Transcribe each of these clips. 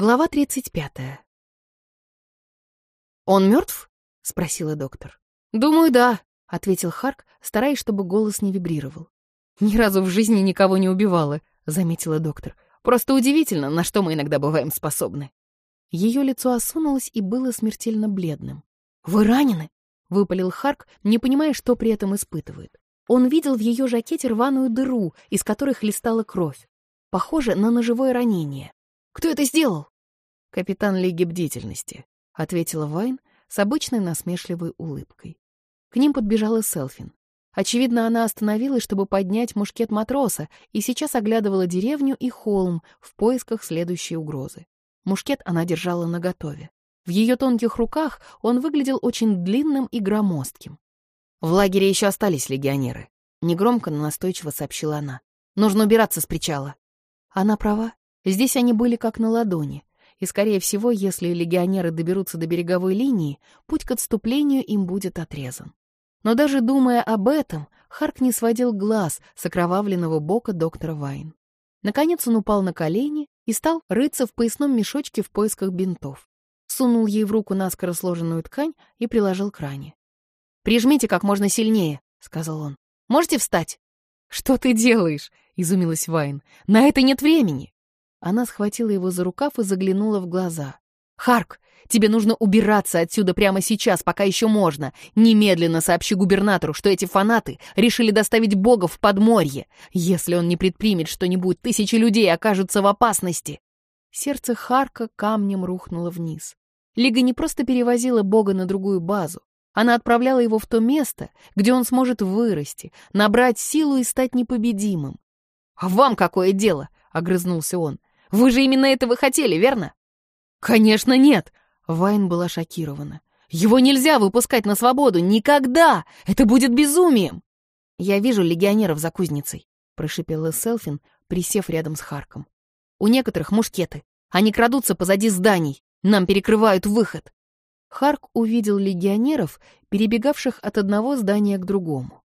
Глава 35. «Он мертв?» — спросила доктор. «Думаю, да», — ответил Харк, стараясь, чтобы голос не вибрировал. «Ни разу в жизни никого не убивала», — заметила доктор. «Просто удивительно, на что мы иногда бываем способны». Ее лицо осунулось и было смертельно бледным. «Вы ранены?» — выпалил Харк, не понимая, что при этом испытывает. Он видел в ее жакете рваную дыру, из которой хлестала кровь. Похоже на ножевое ранение. Кто это сделал?» «Капитан Лиги Бдительности», — ответила Вайн с обычной насмешливой улыбкой. К ним подбежала Селфин. Очевидно, она остановилась, чтобы поднять мушкет матроса, и сейчас оглядывала деревню и холм в поисках следующей угрозы. Мушкет она держала наготове. В ее тонких руках он выглядел очень длинным и громоздким. «В лагере еще остались легионеры», — негромко, но настойчиво сообщила она. «Нужно убираться с причала». Она права. Здесь они были как на ладони, и, скорее всего, если легионеры доберутся до береговой линии, путь к отступлению им будет отрезан. Но даже думая об этом, Харк не сводил глаз с окровавленного бока доктора Вайн. Наконец он упал на колени и стал рыться в поясном мешочке в поисках бинтов. Сунул ей в руку наскоро сложенную ткань и приложил к ране. «Прижмите как можно сильнее», — сказал он. «Можете встать?» «Что ты делаешь?» — изумилась Вайн. «На это нет времени!» Она схватила его за рукав и заглянула в глаза. «Харк, тебе нужно убираться отсюда прямо сейчас, пока еще можно. Немедленно сообщи губернатору, что эти фанаты решили доставить Бога в подморье. Если он не предпримет что-нибудь, тысячи людей окажутся в опасности». Сердце Харка камнем рухнуло вниз. Лига не просто перевозила Бога на другую базу. Она отправляла его в то место, где он сможет вырасти, набрать силу и стать непобедимым. «А вам какое дело?» — огрызнулся он. Вы же именно этого хотели, верно?» «Конечно нет!» Вайн была шокирована. «Его нельзя выпускать на свободу! Никогда! Это будет безумием!» «Я вижу легионеров за кузницей», — прошипела Селфин, присев рядом с Харком. «У некоторых мушкеты. Они крадутся позади зданий. Нам перекрывают выход». Харк увидел легионеров, перебегавших от одного здания к другому.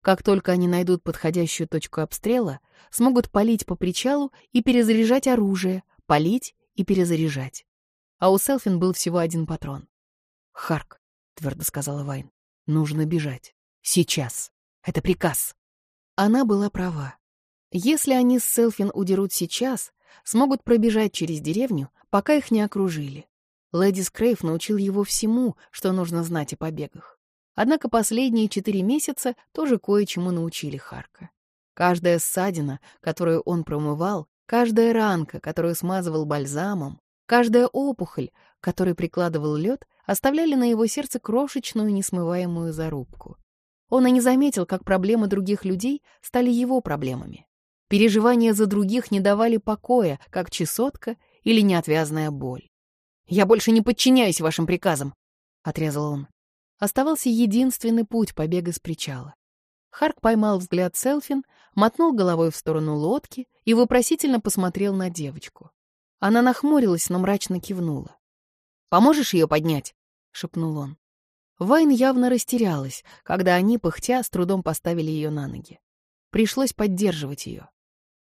Как только они найдут подходящую точку обстрела, смогут палить по причалу и перезаряжать оружие, палить и перезаряжать. А у Селфин был всего один патрон. «Харк», — твердо сказала Вайн, — «нужно бежать. Сейчас. Это приказ». Она была права. Если они с Селфин удерут сейчас, смогут пробежать через деревню, пока их не окружили. Леди Скрейв научил его всему, что нужно знать о побегах. Однако последние четыре месяца тоже кое-чему научили Харка. Каждая ссадина, которую он промывал, каждая ранка, которую смазывал бальзамом, каждая опухоль, которой прикладывал лед, оставляли на его сердце крошечную несмываемую зарубку. Он и не заметил, как проблемы других людей стали его проблемами. Переживания за других не давали покоя, как чесотка или неотвязная боль. «Я больше не подчиняюсь вашим приказам», — отрезал он. Оставался единственный путь побега с причала. Харк поймал взгляд Селфин, мотнул головой в сторону лодки и вопросительно посмотрел на девочку. Она нахмурилась, но мрачно кивнула. «Поможешь ее поднять?» — шепнул он. Вайн явно растерялась, когда они, пыхтя, с трудом поставили ее на ноги. Пришлось поддерживать ее.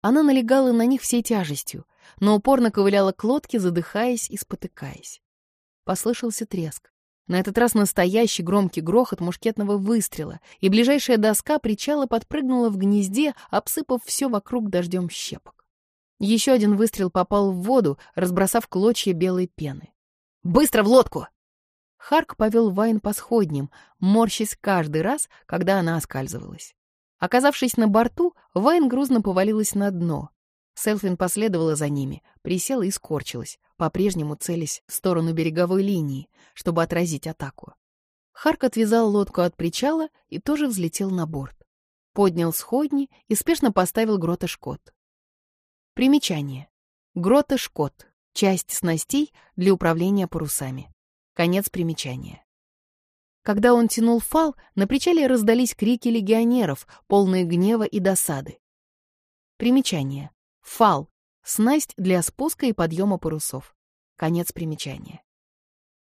Она налегала на них всей тяжестью, но упорно ковыляла к лодке, задыхаясь и спотыкаясь. Послышался треск. На этот раз настоящий громкий грохот мушкетного выстрела, и ближайшая доска причала подпрыгнула в гнезде, обсыпав все вокруг дождем щепок. Еще один выстрел попал в воду, разбросав клочья белой пены. «Быстро в лодку!» Харк повел Вайн по сходням, морщась каждый раз, когда она оскальзывалась. Оказавшись на борту, Вайн грузно повалилась на дно. Селфин последовала за ними, присела и скорчилась, по-прежнему целясь в сторону береговой линии, чтобы отразить атаку. Харк отвязал лодку от причала и тоже взлетел на борт. Поднял сходни и спешно поставил грота-шкот. Примечание. Грота-шкот — часть снастей для управления парусами. Конец примечания. Когда он тянул фал, на причале раздались крики легионеров, полные гнева и досады. Примечание. Фал — снасть для спуска и подъема парусов. Конец примечания.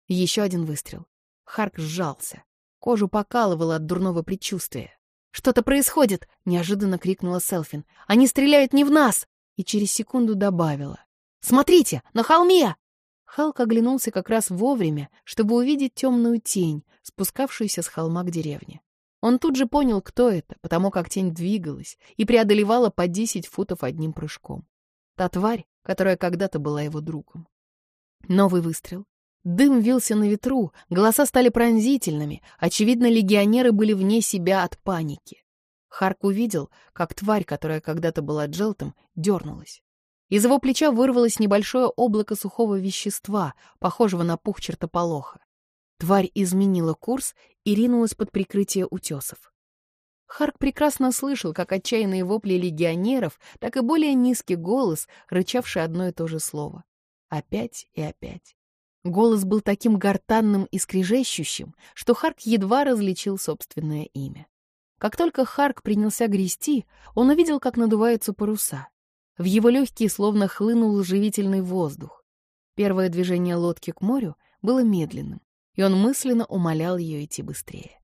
Еще один выстрел. Харк сжался. Кожу покалывало от дурного предчувствия. «Что-то происходит!» — неожиданно крикнула Селфин. «Они стреляют не в нас!» И через секунду добавила. «Смотрите, на холме!» Халк оглянулся как раз вовремя, чтобы увидеть темную тень, спускавшуюся с холма к деревне. Он тут же понял, кто это, потому как тень двигалась и преодолевала по десять футов одним прыжком. Та тварь, которая когда-то была его другом. Новый выстрел. Дым вился на ветру, голоса стали пронзительными, очевидно, легионеры были вне себя от паники. Харк увидел, как тварь, которая когда-то была Джелтом, дернулась. Из его плеча вырвалось небольшое облако сухого вещества, похожего на пух чертополоха. Тварь изменила курс и ринулась под прикрытие утесов. Харк прекрасно слышал, как отчаянные вопли легионеров, так и более низкий голос, рычавший одно и то же слово. Опять и опять. Голос был таким гортанным и скрежещущим, что Харк едва различил собственное имя. Как только Харк принялся грести, он увидел, как надуваются паруса. В его легкие словно хлынул живительный воздух. Первое движение лодки к морю было медленным, и он мысленно умолял ее идти быстрее.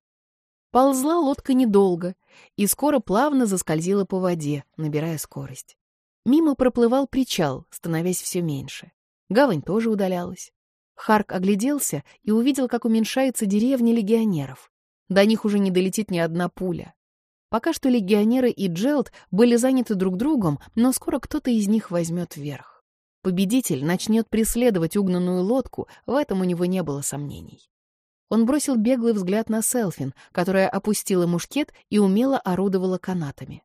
Ползла лодка недолго и скоро плавно заскользила по воде, набирая скорость. Мимо проплывал причал, становясь все меньше. Гавань тоже удалялась. Харк огляделся и увидел, как уменьшается деревня легионеров. До них уже не долетит ни одна пуля. Пока что легионеры и Джелд были заняты друг другом, но скоро кто-то из них возьмет верх. Победитель начнет преследовать угнанную лодку, в этом у него не было сомнений. Он бросил беглый взгляд на Селфин, которая опустила мушкет и умело орудовала канатами.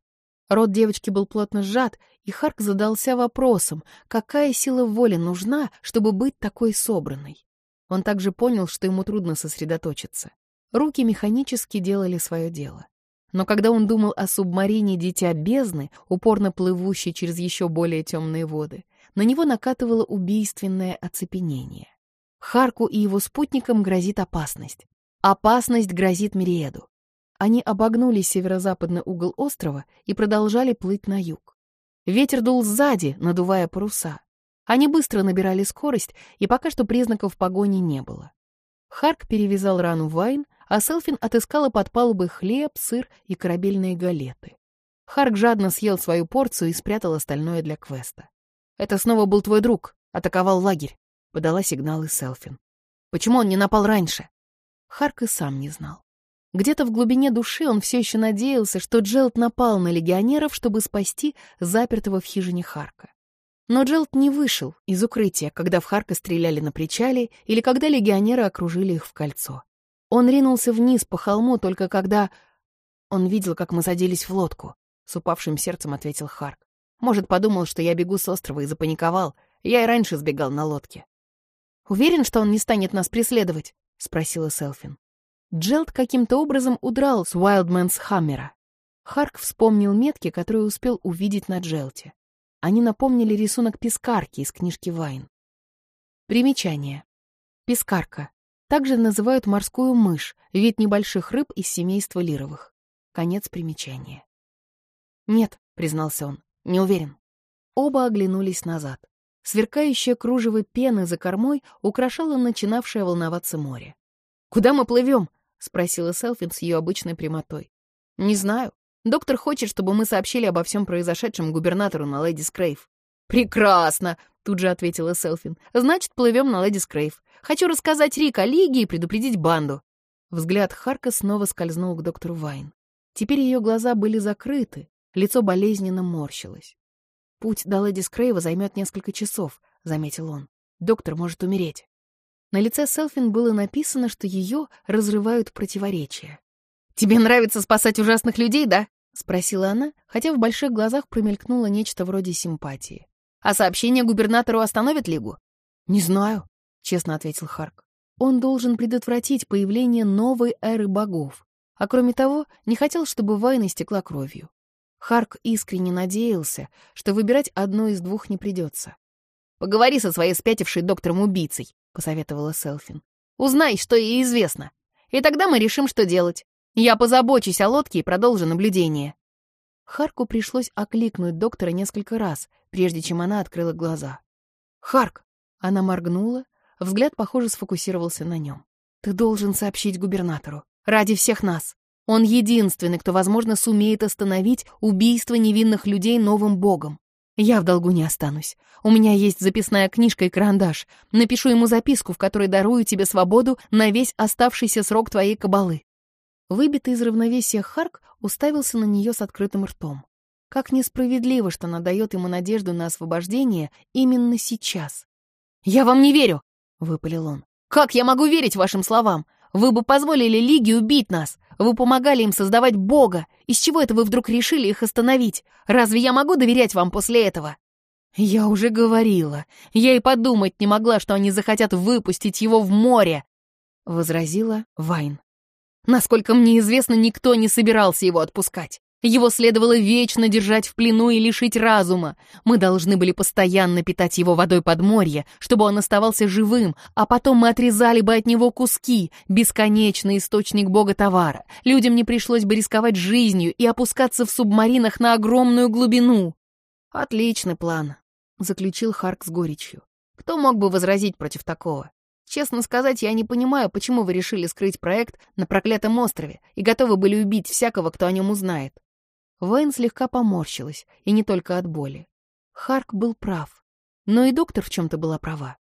Рот девочки был плотно сжат, и Харк задался вопросом, какая сила воли нужна, чтобы быть такой собранной. Он также понял, что ему трудно сосредоточиться. Руки механически делали свое дело. Но когда он думал о субмарине «Дитя бездны», упорно плывущей через еще более темные воды, на него накатывало убийственное оцепенение. Харку и его спутникам грозит опасность. Опасность грозит Мириеду. Они обогнули северо-западный угол острова и продолжали плыть на юг. Ветер дул сзади, надувая паруса. Они быстро набирали скорость, и пока что признаков погони не было. Харк перевязал рану Вайн, а Селфин отыскала под палубой хлеб, сыр и корабельные галеты. Харк жадно съел свою порцию и спрятал остальное для квеста. «Это снова был твой друг, атаковал лагерь подала сигналы Селфин. Почему он не напал раньше? Харк и сам не знал. Где-то в глубине души он все еще надеялся, что Джелд напал на легионеров, чтобы спасти запертого в хижине Харка. Но Джелд не вышел из укрытия, когда в Харка стреляли на причале или когда легионеры окружили их в кольцо. Он ринулся вниз по холму только когда... Он видел, как мы садились в лодку. С упавшим сердцем ответил Харк. Может, подумал, что я бегу с острова и запаниковал. Я и раньше сбегал на лодке. «Уверен, что он не станет нас преследовать?» — спросила Селфин. Джелд каким-то образом удрал с Уайлдмэнс Хаммера. Харк вспомнил метки, которые успел увидеть на Джелте. Они напомнили рисунок пескарки из книжки Вайн. Примечание. Пескарка. Также называют морскую мышь, вид небольших рыб из семейства лировых. Конец примечания. «Нет», — признался он, — «не уверен». Оба оглянулись назад. Сверкающее кружево пены за кормой украшало начинавшее волноваться море. «Куда мы плывем?» — спросила Селфин с ее обычной прямотой. «Не знаю. Доктор хочет, чтобы мы сообщили обо всем произошедшем губернатору на Леди Скрейв». «Прекрасно!» — тут же ответила Селфин. «Значит, плывем на Леди Скрейв. Хочу рассказать Рик о Лиге и предупредить банду». Взгляд Харка снова скользнул к доктору Вайн. Теперь ее глаза были закрыты, лицо болезненно морщилось. «Путь до леди Скрейва займет несколько часов», — заметил он. «Доктор может умереть». На лице Селфин было написано, что ее разрывают противоречия. «Тебе нравится спасать ужасных людей, да?» — спросила она, хотя в больших глазах промелькнуло нечто вроде симпатии. «А сообщение губернатору остановит Лигу?» «Не знаю», — честно ответил Харк. «Он должен предотвратить появление новой эры богов, а кроме того, не хотел, чтобы война истекла кровью. Харк искренне надеялся, что выбирать одно из двух не придется. «Поговори со своей спятившей доктором-убийцей», — посоветовала Селфин. «Узнай, что ей известно. И тогда мы решим, что делать. Я позабочусь о лодке и продолжу наблюдение». Харку пришлось окликнуть доктора несколько раз, прежде чем она открыла глаза. «Харк!» — она моргнула, взгляд, похоже, сфокусировался на нем. «Ты должен сообщить губернатору. Ради всех нас. Он единственный, кто, возможно, сумеет остановить убийство невинных людей новым богом. Я в долгу не останусь. У меня есть записная книжка и карандаш. Напишу ему записку, в которой дарую тебе свободу на весь оставшийся срок твоей кабалы». Выбитый из равновесия Харк уставился на нее с открытым ртом. Как несправедливо, что она дает ему надежду на освобождение именно сейчас. «Я вам не верю!» — выпалил он. «Как я могу верить вашим словам? Вы бы позволили Лиге убить нас. Вы помогали им создавать Бога. Из чего это вы вдруг решили их остановить? Разве я могу доверять вам после этого?» «Я уже говорила. Я и подумать не могла, что они захотят выпустить его в море», — возразила Вайн. «Насколько мне известно, никто не собирался его отпускать. Его следовало вечно держать в плену и лишить разума. Мы должны были постоянно питать его водой под подморья, чтобы он оставался живым, а потом мы отрезали бы от него куски, бесконечный источник бога товара. Людям не пришлось бы рисковать жизнью и опускаться в субмаринах на огромную глубину. «Отличный план», — заключил Харк с горечью. «Кто мог бы возразить против такого? Честно сказать, я не понимаю, почему вы решили скрыть проект на проклятом острове и готовы были убить всякого, кто о нем узнает. Вейн слегка поморщилась, и не только от боли. Харк был прав. Но и доктор в чем-то была права.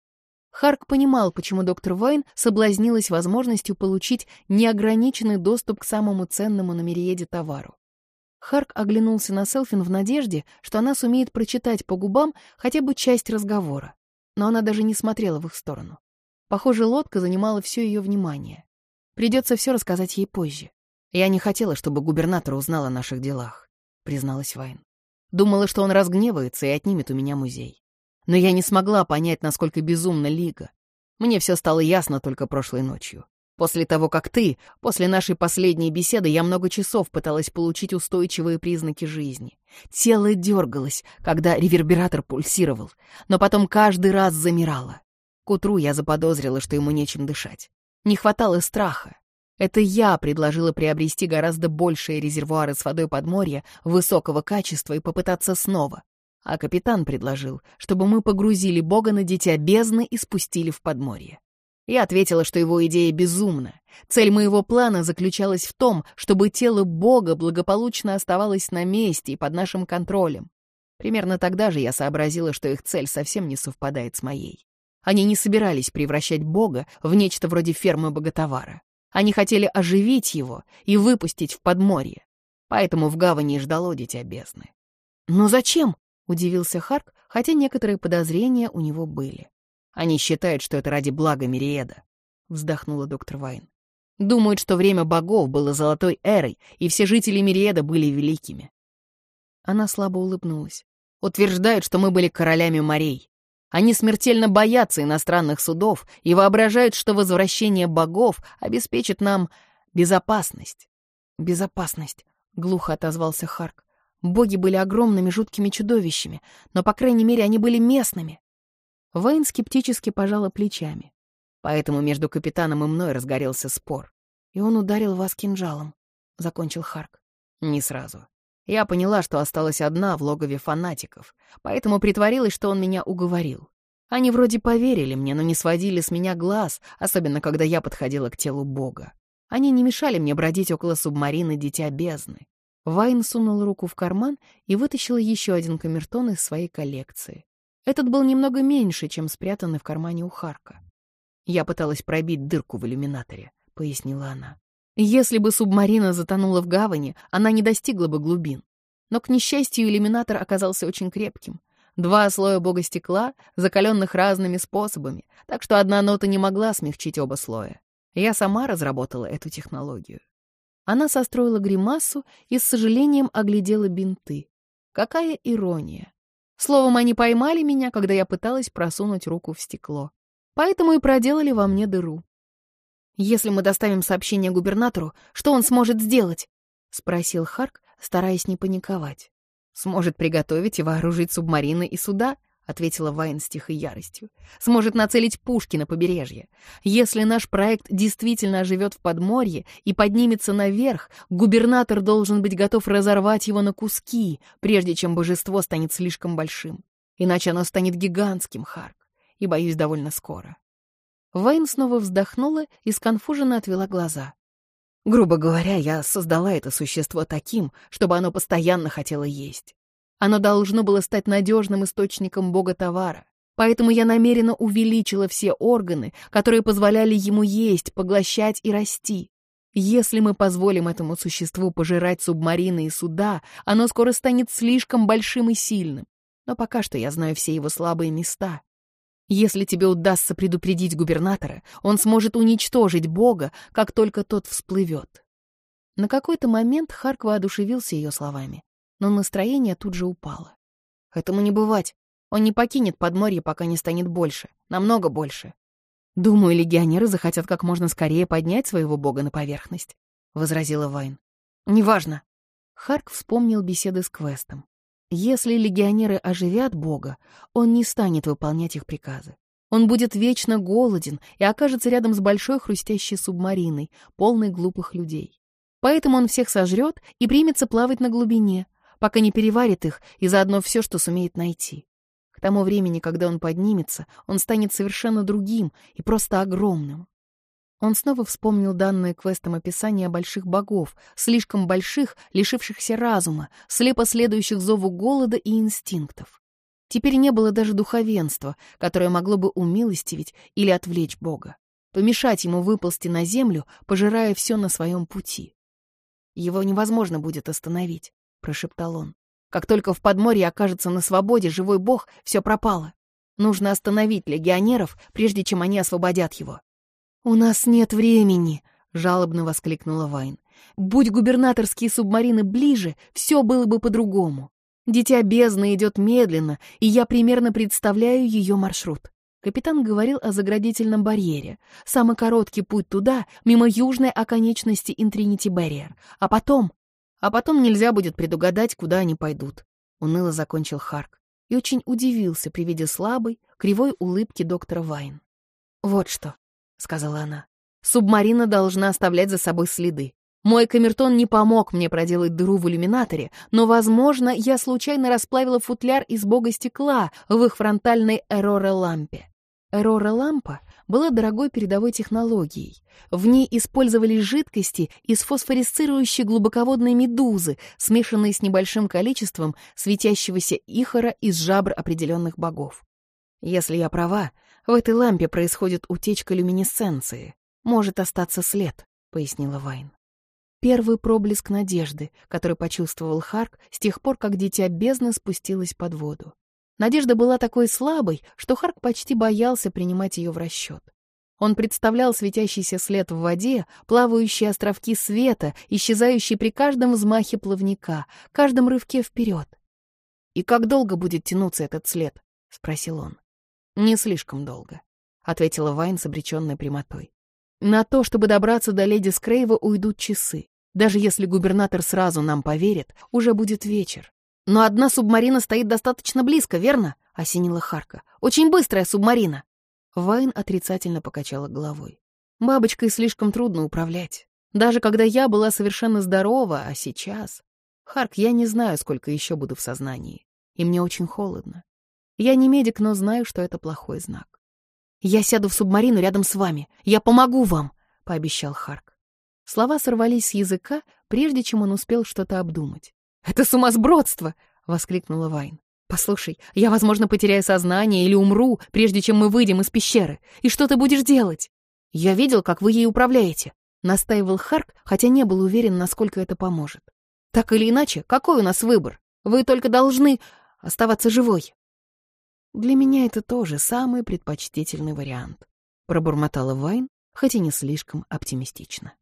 Харк понимал, почему доктор Вайн соблазнилась возможностью получить неограниченный доступ к самому ценному на Мериеде товару. Харк оглянулся на Селфин в надежде, что она сумеет прочитать по губам хотя бы часть разговора. Но она даже не смотрела в их сторону. Похоже, лодка занимала все ее внимание. Придется все рассказать ей позже. «Я не хотела, чтобы губернатор узнал о наших делах», — призналась Вайн. «Думала, что он разгневается и отнимет у меня музей. Но я не смогла понять, насколько безумна Лига. Мне все стало ясно только прошлой ночью. После того, как ты, после нашей последней беседы, я много часов пыталась получить устойчивые признаки жизни. Тело дергалось, когда ревербератор пульсировал, но потом каждый раз замирало. К утру я заподозрила, что ему нечем дышать. Не хватало страха. Это я предложила приобрести гораздо большие резервуары с водой подморья высокого качества и попытаться снова. А капитан предложил, чтобы мы погрузили Бога на дитя бездны и спустили в подморье. Я ответила, что его идея безумна. Цель моего плана заключалась в том, чтобы тело Бога благополучно оставалось на месте и под нашим контролем. Примерно тогда же я сообразила, что их цель совсем не совпадает с моей. Они не собирались превращать Бога в нечто вроде фермы боготовара. Они хотели оживить его и выпустить в подморье. Поэтому в гавани ждало дитя бездны. «Но зачем?» — удивился Харк, хотя некоторые подозрения у него были. «Они считают, что это ради блага Мириеда», — вздохнула доктор Вайн. «Думают, что время богов было золотой эрой, и все жители Мириеда были великими». Она слабо улыбнулась. «Утверждают, что мы были королями морей. Они смертельно боятся иностранных судов и воображают, что возвращение богов обеспечит нам безопасность. «Безопасность», — глухо отозвался Харк. «Боги были огромными жуткими чудовищами, но, по крайней мере, они были местными». Вейн скептически пожала плечами. Поэтому между капитаном и мной разгорелся спор. И он ударил вас кинжалом, — закончил Харк. Не сразу. Я поняла, что осталась одна в логове фанатиков, поэтому притворилась, что он меня уговорил. Они вроде поверили мне, но не сводили с меня глаз, особенно когда я подходила к телу Бога. Они не мешали мне бродить около субмарины Дитя Бездны. Вайн сунул руку в карман и вытащил еще один камертон из своей коллекции. Этот был немного меньше, чем спрятанный в кармане у Харка. «Я пыталась пробить дырку в иллюминаторе», — пояснила она. Если бы субмарина затонула в гавани, она не достигла бы глубин. Но, к несчастью, иллюминатор оказался очень крепким. Два слоя бога стекла, закаленных разными способами, так что одна нота не могла смягчить оба слоя. Я сама разработала эту технологию. Она состроила гримасу и с сожалением оглядела бинты. Какая ирония. Словом, они поймали меня, когда я пыталась просунуть руку в стекло. Поэтому и проделали во мне дыру. «Если мы доставим сообщение губернатору, что он сможет сделать?» — спросил Харк, стараясь не паниковать. «Сможет приготовить и вооружить субмарины и суда», — ответила Вайн с тихой яростью. «Сможет нацелить пушки на побережье. Если наш проект действительно оживет в подморье и поднимется наверх, губернатор должен быть готов разорвать его на куски, прежде чем божество станет слишком большим. Иначе оно станет гигантским, Харк, и, боюсь, довольно скоро. Вайн снова вздохнула и сконфуженно отвела глаза. Грубо говоря, я создала это существо таким, чтобы оно постоянно хотело есть. Оно должно было стать надежным источником бога товара. Поэтому я намеренно увеличила все органы, которые позволяли ему есть, поглощать и расти. Если мы позволим этому существу пожирать субмарины и суда, оно скоро станет слишком большим и сильным. Но пока что я знаю все его слабые места. Если тебе удастся предупредить губернатора, он сможет уничтожить Бога, как только тот всплывет. На какой-то момент Харк воодушевился ее словами, но настроение тут же упало. Этому не бывать. Он не покинет подморье, пока не станет больше. Намного больше. Думаю, легионеры захотят как можно скорее поднять своего бога на поверхность, — возразила Вайн. Неважно. Харк вспомнил беседы с Квестом. Если легионеры оживят бога, он не станет выполнять их приказы. Он будет вечно голоден и окажется рядом с большой хрустящей субмариной, полной глупых людей. Поэтому он всех сожрет и примется плавать на глубине, пока не переварит их и заодно все, что сумеет найти. К тому времени, когда он поднимется, он станет совершенно другим и просто огромным. Он снова вспомнил данное квестом описание больших богов, слишком больших, лишившихся разума, слепо следующих зову голода и инстинктов. Теперь не было даже духовенства, которое могло бы умилостивить или отвлечь бога, помешать ему выползти на землю, пожирая все на своем пути. «Его невозможно будет остановить», — прошептал он. Как только в подморье окажется на свободе живой бог, все пропало. Нужно остановить легионеров, прежде чем они освободят его. «У нас нет времени», — жалобно воскликнула Вайн. «Будь губернаторские субмарины ближе, все было бы по-другому. Дитя бездны идет медленно, и я примерно представляю ее маршрут». Капитан говорил о заградительном барьере. Самый короткий путь туда, мимо южной оконечности Интринити Барьер. А потом а потом нельзя будет предугадать, куда они пойдут. Уныло закончил Харк и очень удивился при виде слабой, кривой улыбки доктора Вайн. «Вот что», — сказала она, — «субмарина должна оставлять за собой следы. Мой камертон не помог мне проделать дыру в иллюминаторе, но, возможно, я случайно расплавила футляр из бога стекла в их фронтальной Эрора-лампе. Эрора-лампа была дорогой передовой технологией. В ней использовались жидкости из фосфорисцирующей глубоководной медузы, смешанные с небольшим количеством светящегося ихора из жабр определенных богов. Если я права, в этой лампе происходит утечка люминесценции. Может остаться след, — пояснила Вайн. Первый проблеск надежды, который почувствовал Харк с тех пор, как дитя бездны спустилось под воду. Надежда была такой слабой, что Харк почти боялся принимать ее в расчет. Он представлял светящийся след в воде, плавающие островки света, исчезающие при каждом взмахе плавника, каждом рывке вперед. «И как долго будет тянуться этот след?» — спросил он. «Не слишком долго», — ответила Вайн с обреченной прямотой. «На то, чтобы добраться до леди Скрейва, уйдут часы. Даже если губернатор сразу нам поверит, уже будет вечер. «Но одна субмарина стоит достаточно близко, верно?» — осенила Харка. «Очень быстрая субмарина!» Вайн отрицательно покачала головой. «Бабочкой слишком трудно управлять. Даже когда я была совершенно здорова, а сейчас... Харк, я не знаю, сколько еще буду в сознании. И мне очень холодно. Я не медик, но знаю, что это плохой знак. «Я сяду в субмарину рядом с вами. Я помогу вам!» — пообещал Харк. Слова сорвались с языка, прежде чем он успел что-то обдумать. «Это сумасбродство!» — воскликнула Вайн. «Послушай, я, возможно, потеряю сознание или умру, прежде чем мы выйдем из пещеры. И что ты будешь делать?» «Я видел, как вы ей управляете», — настаивал Харк, хотя не был уверен, насколько это поможет. «Так или иначе, какой у нас выбор? Вы только должны оставаться живой». «Для меня это тоже самый предпочтительный вариант», — пробормотала Вайн, хоть и не слишком оптимистично.